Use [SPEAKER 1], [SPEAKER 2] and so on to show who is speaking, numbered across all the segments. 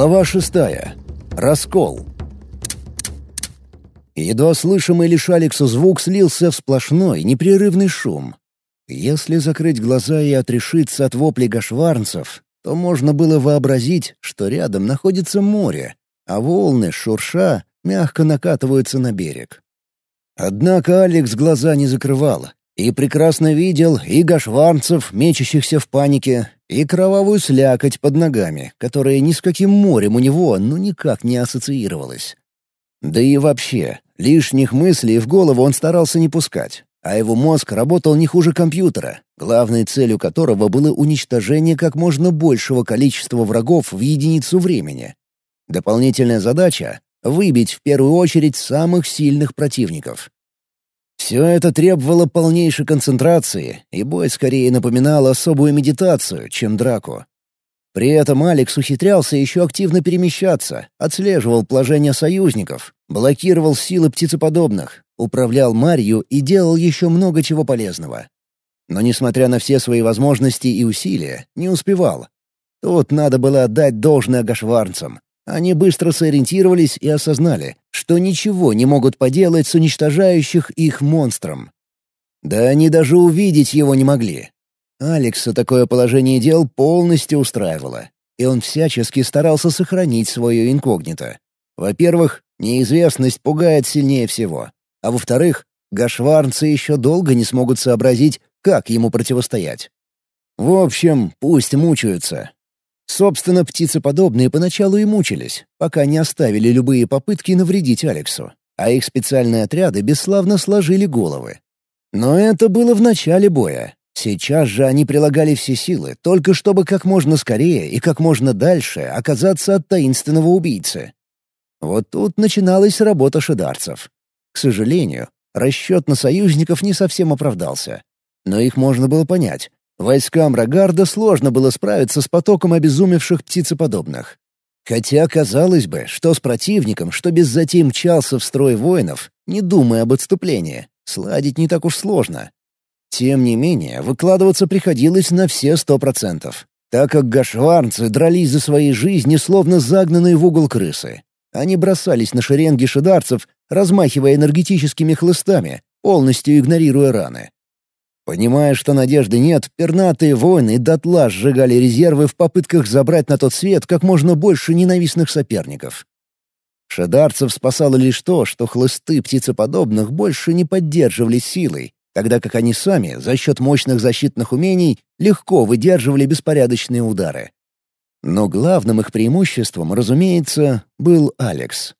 [SPEAKER 1] Глава шестая. Раскол. Едва слышимый лишь Алексу звук слился в сплошной, непрерывный шум. Если закрыть глаза и отрешиться от воплей гашварнцев, то можно было вообразить, что рядом находится море, а волны, шурша, мягко накатываются на берег. Однако Алекс глаза не закрывал и прекрасно видел и гашварнцев, мечущихся в панике, и кровавую слякоть под ногами, которая ни с каким морем у него ну никак не ассоциировалась. Да и вообще, лишних мыслей в голову он старался не пускать, а его мозг работал не хуже компьютера, главной целью которого было уничтожение как можно большего количества врагов в единицу времени. Дополнительная задача — выбить в первую очередь самых сильных противников. Все это требовало полнейшей концентрации, и бой скорее напоминал особую медитацию, чем драку. При этом Алекс ухитрялся еще активно перемещаться, отслеживал положение союзников, блокировал силы птицеподобных, управлял Марью и делал еще много чего полезного. Но, несмотря на все свои возможности и усилия, не успевал. Тут надо было отдать должное гашварнцам. Они быстро сориентировались и осознали, что ничего не могут поделать с уничтожающих их монстром. Да они даже увидеть его не могли, Алекса такое положение дел полностью устраивало, и он всячески старался сохранить свое инкогнито. Во-первых, неизвестность пугает сильнее всего, а во-вторых, гашварнцы еще долго не смогут сообразить, как ему противостоять. В общем, пусть мучаются. Собственно, птицеподобные поначалу и мучились, пока не оставили любые попытки навредить Алексу, а их специальные отряды бесславно сложили головы. Но это было в начале боя, Сейчас же они прилагали все силы, только чтобы как можно скорее и как можно дальше оказаться от таинственного убийцы. Вот тут начиналась работа шидарцев. К сожалению, расчет на союзников не совсем оправдался. Но их можно было понять. Войскам Рогарда сложно было справиться с потоком обезумевших птицеподобных. Хотя казалось бы, что с противником, что без затей мчался в строй воинов, не думая об отступлении, сладить не так уж сложно. Тем не менее, выкладываться приходилось на все сто процентов, так как гашварнцы дрались за свои жизни, словно загнанные в угол крысы. Они бросались на шеренги шидарцев, размахивая энергетическими хлыстами, полностью игнорируя раны. Понимая, что надежды нет, пернатые воины дотла сжигали резервы в попытках забрать на тот свет как можно больше ненавистных соперников. Шадарцев спасало лишь то, что хлысты птицеподобных больше не поддерживали силой, тогда как они сами, за счет мощных защитных умений, легко выдерживали беспорядочные удары. Но главным их преимуществом, разумеется, был Алекс.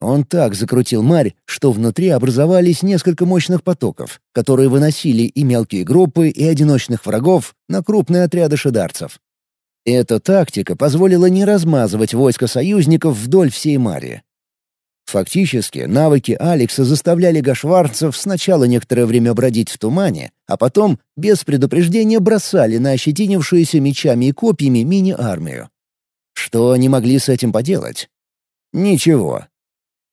[SPEAKER 1] Он так закрутил марь, что внутри образовались несколько мощных потоков, которые выносили и мелкие группы, и одиночных врагов на крупные отряды шидарцев. Эта тактика позволила не размазывать войска союзников вдоль всей Мари, Фактически, навыки Алекса заставляли гашварцев сначала некоторое время бродить в тумане, а потом, без предупреждения, бросали на ощетинившуюся мечами и копьями мини-армию. Что они могли с этим поделать? Ничего.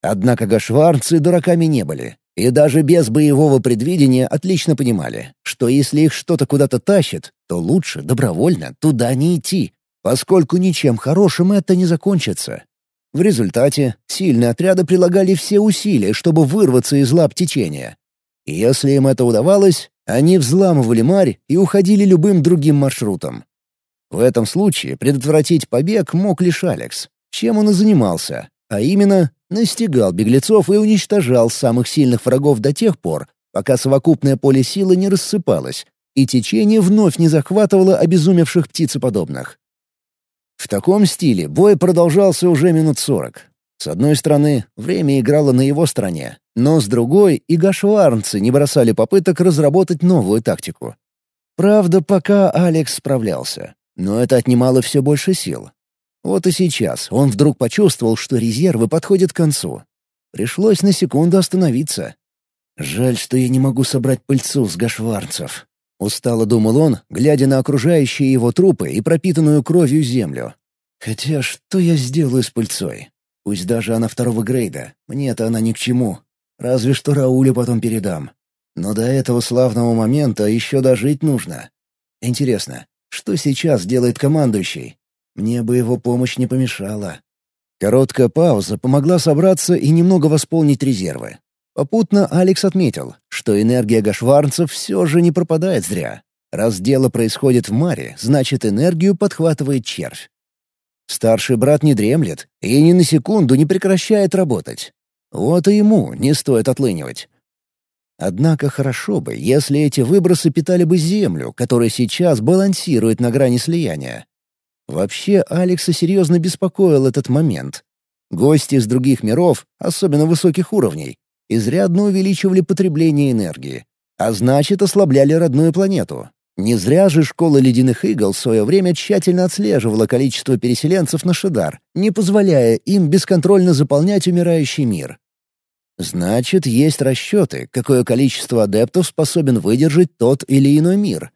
[SPEAKER 1] Однако гашварцы дураками не были, и даже без боевого предвидения отлично понимали, что если их что-то куда-то тащит, то лучше добровольно туда не идти, поскольку ничем хорошим это не закончится. В результате сильные отряды прилагали все усилия, чтобы вырваться из лап течения. И если им это удавалось, они взламывали марь и уходили любым другим маршрутом. В этом случае предотвратить побег мог лишь Алекс, чем он и занимался, а именно настигал беглецов и уничтожал самых сильных врагов до тех пор, пока совокупное поле силы не рассыпалось, и течение вновь не захватывало обезумевших птицеподобных. В таком стиле бой продолжался уже минут сорок. С одной стороны, время играло на его стороне, но с другой и гашварнцы не бросали попыток разработать новую тактику. Правда, пока Алекс справлялся, но это отнимало все больше сил. Вот и сейчас он вдруг почувствовал, что резервы подходят к концу. Пришлось на секунду остановиться. «Жаль, что я не могу собрать пыльцу с гашварцев», Устало думал он, глядя на окружающие его трупы и пропитанную кровью землю. «Хотя что я сделаю с пыльцой? Пусть даже она второго грейда, мне-то она ни к чему. Разве что Раулю потом передам. Но до этого славного момента еще дожить нужно. Интересно, что сейчас делает командующий? Мне бы его помощь не помешала. Короткая пауза помогла собраться и немного восполнить резервы. Попутно Алекс отметил, что энергия гашварнцев все же не пропадает зря. Раз дело происходит в маре, значит энергию подхватывает червь. Старший брат не дремлет и ни на секунду не прекращает работать. Вот и ему не стоит отлынивать. Однако хорошо бы, если эти выбросы питали бы Землю, которая сейчас балансирует на грани слияния. Вообще, Алекса серьезно беспокоил этот момент. Гости из других миров, особенно высоких уровней, изрядно увеличивали потребление энергии, а значит, ослабляли родную планету. Не зря же школа ледяных игл в свое время тщательно отслеживала количество переселенцев на Шидар, не позволяя им бесконтрольно заполнять умирающий мир. Значит, есть расчеты, какое количество адептов способен выдержать тот или иной мир.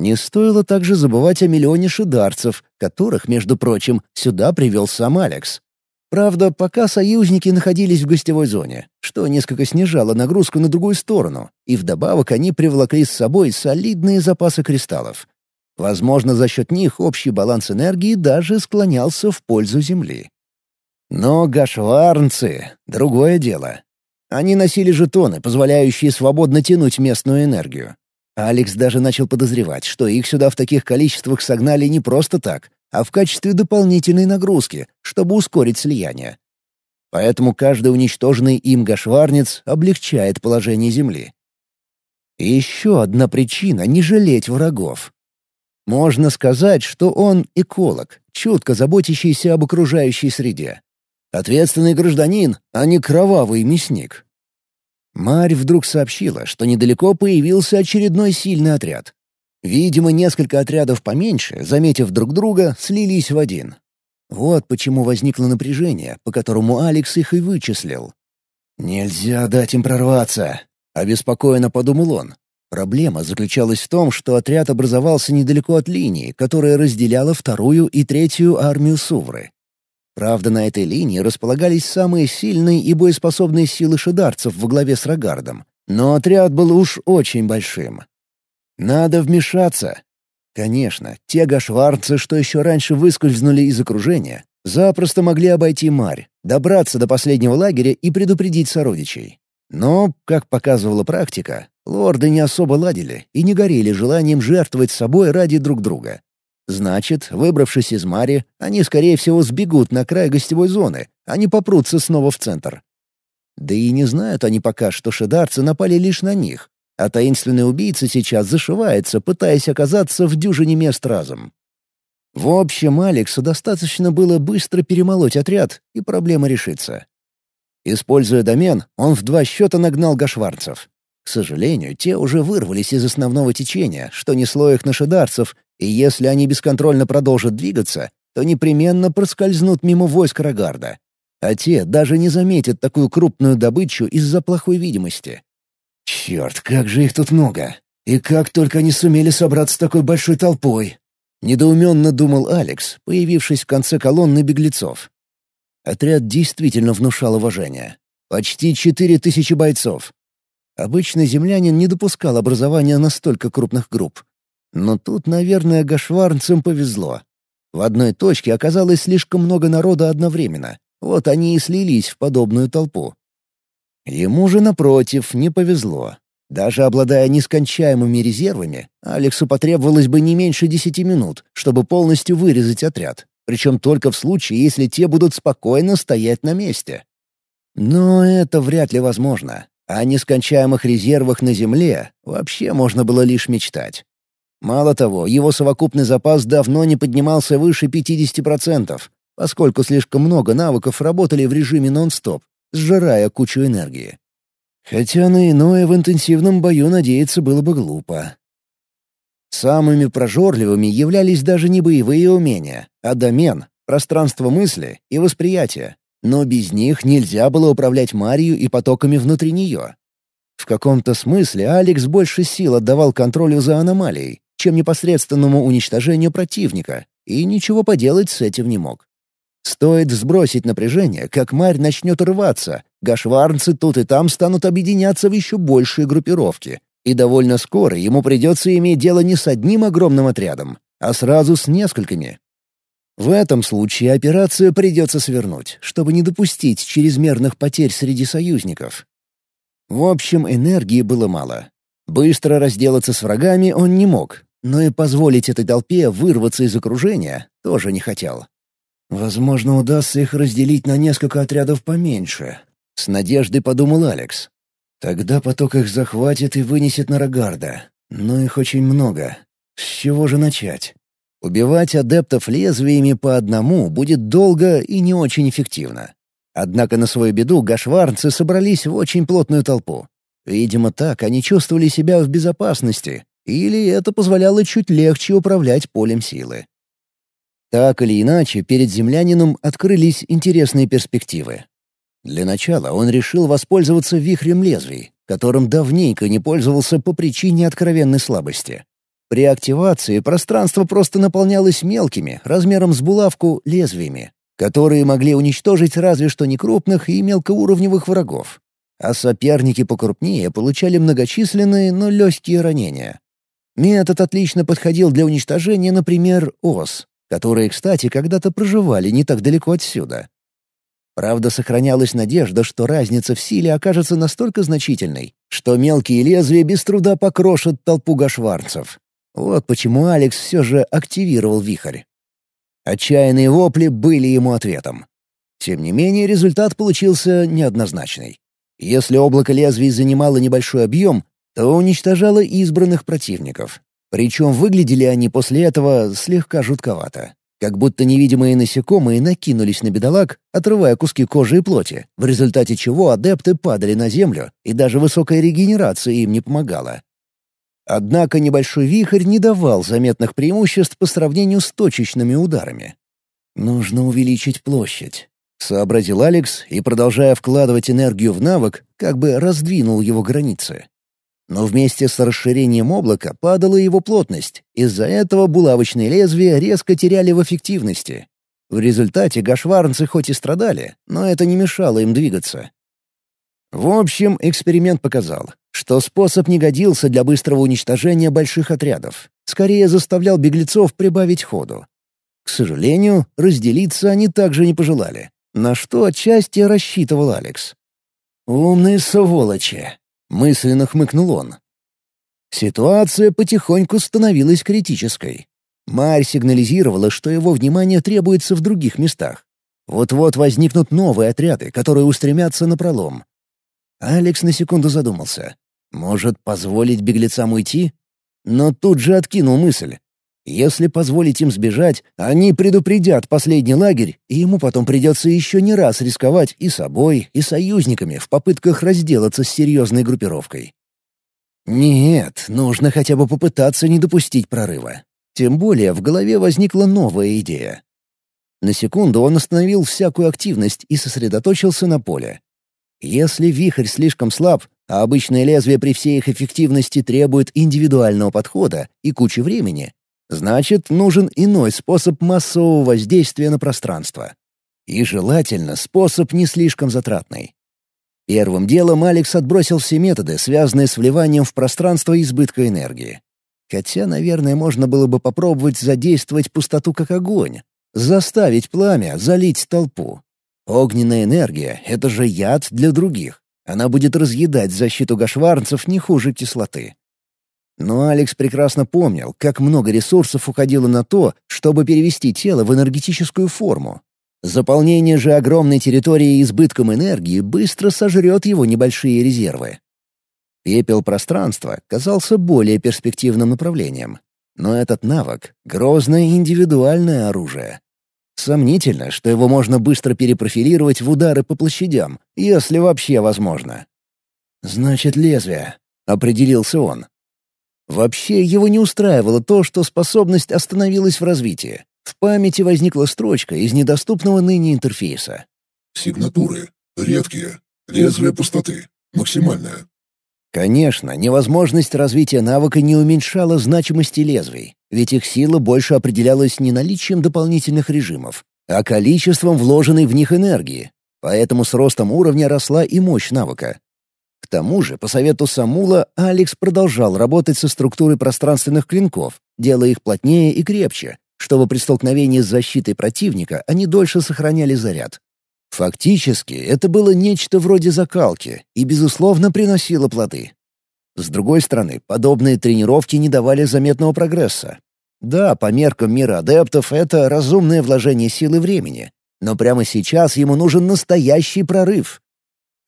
[SPEAKER 1] Не стоило также забывать о миллионе шидарцев, которых, между прочим, сюда привел сам Алекс. Правда, пока союзники находились в гостевой зоне, что несколько снижало нагрузку на другую сторону, и вдобавок они привлекли с собой солидные запасы кристаллов. Возможно, за счет них общий баланс энергии даже склонялся в пользу Земли. Но гашварнцы — другое дело. Они носили жетоны, позволяющие свободно тянуть местную энергию. Алекс даже начал подозревать, что их сюда в таких количествах согнали не просто так, а в качестве дополнительной нагрузки, чтобы ускорить слияние. Поэтому каждый уничтоженный им гашварнец облегчает положение Земли. И еще одна причина — не жалеть врагов. Можно сказать, что он эколог, чутко заботящийся об окружающей среде. Ответственный гражданин, а не кровавый мясник. Марь вдруг сообщила, что недалеко появился очередной сильный отряд. Видимо, несколько отрядов поменьше, заметив друг друга, слились в один. Вот почему возникло напряжение, по которому Алекс их и вычислил. «Нельзя дать им прорваться», — обеспокоенно подумал он. Проблема заключалась в том, что отряд образовался недалеко от линии, которая разделяла вторую и третью армию Сувры. Правда, на этой линии располагались самые сильные и боеспособные силы шидарцев во главе с Рогардом, но отряд был уж очень большим. Надо вмешаться. Конечно, те гашварцы, что еще раньше выскользнули из окружения, запросто могли обойти Марь, добраться до последнего лагеря и предупредить сородичей. Но, как показывала практика, лорды не особо ладили и не горели желанием жертвовать собой ради друг друга. Значит, выбравшись из Мари, они, скорее всего, сбегут на край гостевой зоны, а не попрутся снова в центр. Да и не знают они пока, что шедарцы напали лишь на них, а таинственный убийца сейчас зашивается, пытаясь оказаться в дюжине мест разом. В общем, Алексу достаточно было быстро перемолоть отряд, и проблема решится. Используя домен, он в два счета нагнал гашварцев. К сожалению, те уже вырвались из основного течения, что несло их на шедарцев, и если они бесконтрольно продолжат двигаться, то непременно проскользнут мимо войск Рогарда. А те даже не заметят такую крупную добычу из-за плохой видимости. Черт, как же их тут много! И как только они сумели собраться такой большой толпой! Недоуменно думал Алекс, появившись в конце колонны беглецов. Отряд действительно внушал уважение. Почти четыре тысячи бойцов. Обычный землянин не допускал образования настолько крупных групп. Но тут, наверное, гашварнцам повезло. В одной точке оказалось слишком много народа одновременно. Вот они и слились в подобную толпу. Ему же, напротив, не повезло. Даже обладая нескончаемыми резервами, Алексу потребовалось бы не меньше десяти минут, чтобы полностью вырезать отряд, причем только в случае, если те будут спокойно стоять на месте. Но это вряд ли возможно. О нескончаемых резервах на Земле вообще можно было лишь мечтать. Мало того, его совокупный запас давно не поднимался выше 50%, поскольку слишком много навыков работали в режиме нон-стоп, сжирая кучу энергии. Хотя на иное в интенсивном бою надеяться было бы глупо. Самыми прожорливыми являлись даже не боевые умения, а домен, пространство мысли и восприятия. Но без них нельзя было управлять Марию и потоками внутри нее. В каком-то смысле Алекс больше сил отдавал контролю за аномалией, чем непосредственному уничтожению противника, и ничего поделать с этим не мог. Стоит сбросить напряжение, как Марь начнет рваться, гашварнцы тут и там станут объединяться в еще большие группировки, и довольно скоро ему придется иметь дело не с одним огромным отрядом, а сразу с несколькими. В этом случае операцию придется свернуть, чтобы не допустить чрезмерных потерь среди союзников. В общем, энергии было мало. Быстро разделаться с врагами он не мог, но и позволить этой толпе вырваться из окружения тоже не хотел. «Возможно, удастся их разделить на несколько отрядов поменьше», — с надеждой подумал Алекс. «Тогда поток их захватит и вынесет на Рогарда. Но их очень много. С чего же начать?» Убивать адептов лезвиями по одному будет долго и не очень эффективно. Однако на свою беду гашварнцы собрались в очень плотную толпу. Видимо, так они чувствовали себя в безопасности, или это позволяло чуть легче управлять полем силы. Так или иначе, перед землянином открылись интересные перспективы. Для начала он решил воспользоваться вихрем лезвий, которым давненько не пользовался по причине откровенной слабости. При активации пространство просто наполнялось мелкими, размером с булавку, лезвиями, которые могли уничтожить разве что некрупных и мелкоуровневых врагов. А соперники покрупнее получали многочисленные, но легкие ранения. Метод отлично подходил для уничтожения, например, ос, которые, кстати, когда-то проживали не так далеко отсюда. Правда, сохранялась надежда, что разница в силе окажется настолько значительной, что мелкие лезвия без труда покрошат толпу гашварцев. Вот почему Алекс все же активировал вихрь. Отчаянные вопли были ему ответом. Тем не менее, результат получился неоднозначный. Если облако лезвий занимало небольшой объем, то уничтожало избранных противников. Причем выглядели они после этого слегка жутковато. Как будто невидимые насекомые накинулись на бедолаг, отрывая куски кожи и плоти, в результате чего адепты падали на землю, и даже высокая регенерация им не помогала. Однако небольшой вихрь не давал заметных преимуществ по сравнению с точечными ударами. «Нужно увеличить площадь», — сообразил Алекс и, продолжая вкладывать энергию в навык, как бы раздвинул его границы. Но вместе с расширением облака падала его плотность, из-за этого булавочные лезвия резко теряли в эффективности. В результате гашварнцы хоть и страдали, но это не мешало им двигаться. В общем, эксперимент показал, что способ не годился для быстрого уничтожения больших отрядов, скорее заставлял беглецов прибавить ходу. К сожалению, разделиться они также не пожелали, на что отчасти рассчитывал Алекс. «Умные сволочи!» — мысленно хмыкнул он. Ситуация потихоньку становилась критической. Марь сигнализировала, что его внимание требуется в других местах. Вот-вот возникнут новые отряды, которые устремятся на пролом, Алекс на секунду задумался. Может, позволить беглецам уйти? Но тут же откинул мысль. Если позволить им сбежать, они предупредят последний лагерь, и ему потом придется еще не раз рисковать и собой, и союзниками в попытках разделаться с серьезной группировкой. Нет, нужно хотя бы попытаться не допустить прорыва. Тем более в голове возникла новая идея. На секунду он остановил всякую активность и сосредоточился на поле. Если вихрь слишком слаб, а обычное лезвие при всей их эффективности требует индивидуального подхода и кучи времени, значит, нужен иной способ массового воздействия на пространство. И желательно способ не слишком затратный. Первым делом Алекс отбросил все методы, связанные с вливанием в пространство избытка энергии. Хотя, наверное, можно было бы попробовать задействовать пустоту как огонь, заставить пламя залить толпу. Огненная энергия — это же яд для других. Она будет разъедать защиту гашварнцев не хуже кислоты. Но Алекс прекрасно помнил, как много ресурсов уходило на то, чтобы перевести тело в энергетическую форму. Заполнение же огромной территории избытком энергии быстро сожрет его небольшие резервы. Пепел пространства казался более перспективным направлением. Но этот навык — грозное индивидуальное оружие. Сомнительно, что его можно быстро перепрофилировать в удары по площадям, если вообще возможно. «Значит, лезвие», — определился он. Вообще его не устраивало то, что способность остановилась в развитии. В памяти возникла строчка из недоступного ныне интерфейса.
[SPEAKER 2] «Сигнатуры. Редкие. Лезвие пустоты. Максимальное.
[SPEAKER 1] Конечно, невозможность развития навыка не уменьшала значимости лезвий, ведь их сила больше определялась не наличием дополнительных режимов, а количеством вложенной в них энергии. Поэтому с ростом уровня росла и мощь навыка. К тому же, по совету Самула, Алекс продолжал работать со структурой пространственных клинков, делая их плотнее и крепче, чтобы при столкновении с защитой противника они дольше сохраняли заряд. Фактически, это было нечто вроде закалки и, безусловно, приносило плоды. С другой стороны, подобные тренировки не давали заметного прогресса. Да, по меркам мира адептов это разумное вложение силы времени, но прямо сейчас ему нужен настоящий прорыв.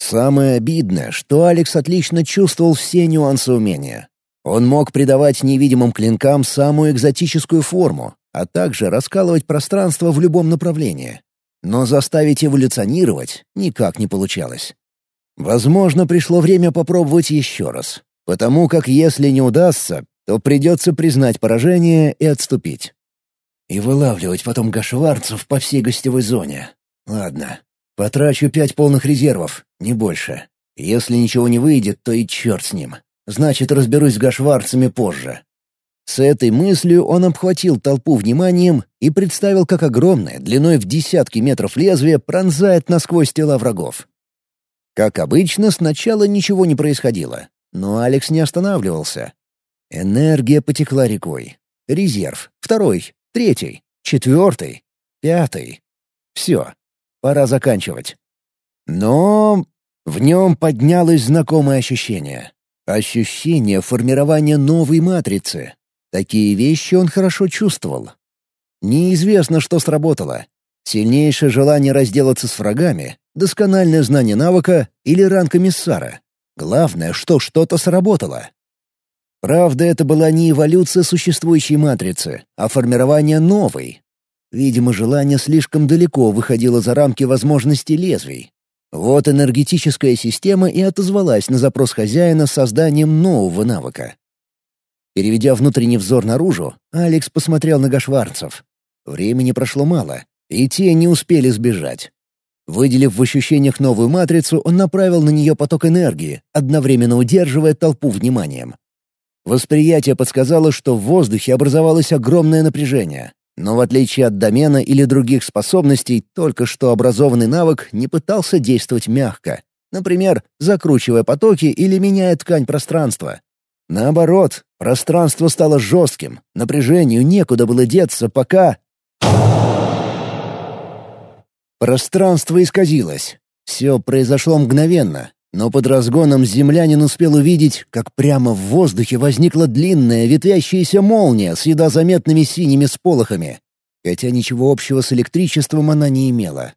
[SPEAKER 1] Самое обидное, что Алекс отлично чувствовал все нюансы умения. Он мог придавать невидимым клинкам самую экзотическую форму, а также раскалывать пространство в любом направлении. Но заставить эволюционировать никак не получалось. Возможно, пришло время попробовать еще раз, потому как если не удастся, то придется признать поражение и отступить. И вылавливать потом гашварцев по всей гостевой зоне. Ладно, потрачу пять полных резервов, не больше. Если ничего не выйдет, то и черт с ним. Значит, разберусь с гашварцами позже. С этой мыслью он обхватил толпу вниманием и представил, как огромное, длиной в десятки метров лезвие пронзает насквозь тела врагов. Как обычно, сначала ничего не происходило, но Алекс не останавливался. Энергия потекла рекой. Резерв. Второй. Третий. Четвертый. Пятый. Все. Пора заканчивать. Но в нем поднялось знакомое ощущение. Ощущение формирования новой матрицы. Такие вещи он хорошо чувствовал. Неизвестно, что сработало. Сильнейшее желание разделаться с врагами, доскональное знание навыка или ранг комиссара. Главное, что что-то сработало. Правда, это была не эволюция существующей матрицы, а формирование новой. Видимо, желание слишком далеко выходило за рамки возможностей лезвий. Вот энергетическая система и отозвалась на запрос хозяина созданием нового навыка. Переведя внутренний взор наружу, Алекс посмотрел на гашварцев. Времени прошло мало, и те не успели сбежать. Выделив в ощущениях новую матрицу, он направил на нее поток энергии, одновременно удерживая толпу вниманием. Восприятие подсказало, что в воздухе образовалось огромное напряжение. Но в отличие от домена или других способностей, только что образованный навык не пытался действовать мягко. Например, закручивая потоки или меняя ткань пространства. Наоборот, пространство стало жестким, напряжению некуда было деться, пока... Пространство исказилось. Все произошло мгновенно, но под разгоном землянин успел увидеть, как прямо в воздухе возникла длинная ветвящаяся молния с едва заметными синими сполохами, хотя ничего общего с электричеством она не имела.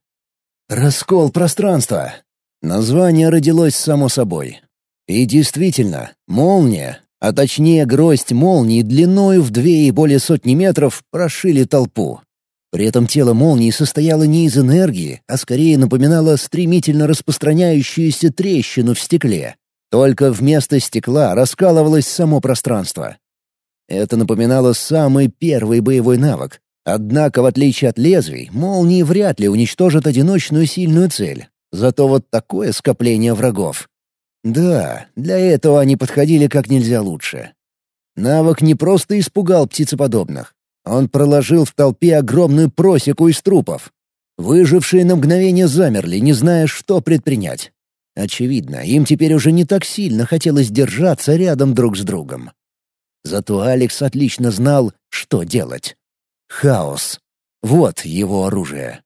[SPEAKER 1] «Раскол пространства!» Название родилось само собой. И действительно, молния, а точнее гроздь молнии длиною в две и более сотни метров, прошили толпу. При этом тело молнии состояло не из энергии, а скорее напоминало стремительно распространяющуюся трещину в стекле. Только вместо стекла раскалывалось само пространство. Это напоминало самый первый боевой навык. Однако, в отличие от лезвий, молнии вряд ли уничтожат одиночную сильную цель. Зато вот такое скопление врагов. Да, для этого они подходили как нельзя лучше. Навык не просто испугал птицеподобных. Он проложил в толпе огромную просеку из трупов. Выжившие на мгновение замерли, не зная, что предпринять. Очевидно, им теперь уже не так сильно хотелось держаться рядом друг с другом. Зато Алекс отлично знал, что делать. Хаос. Вот его оружие.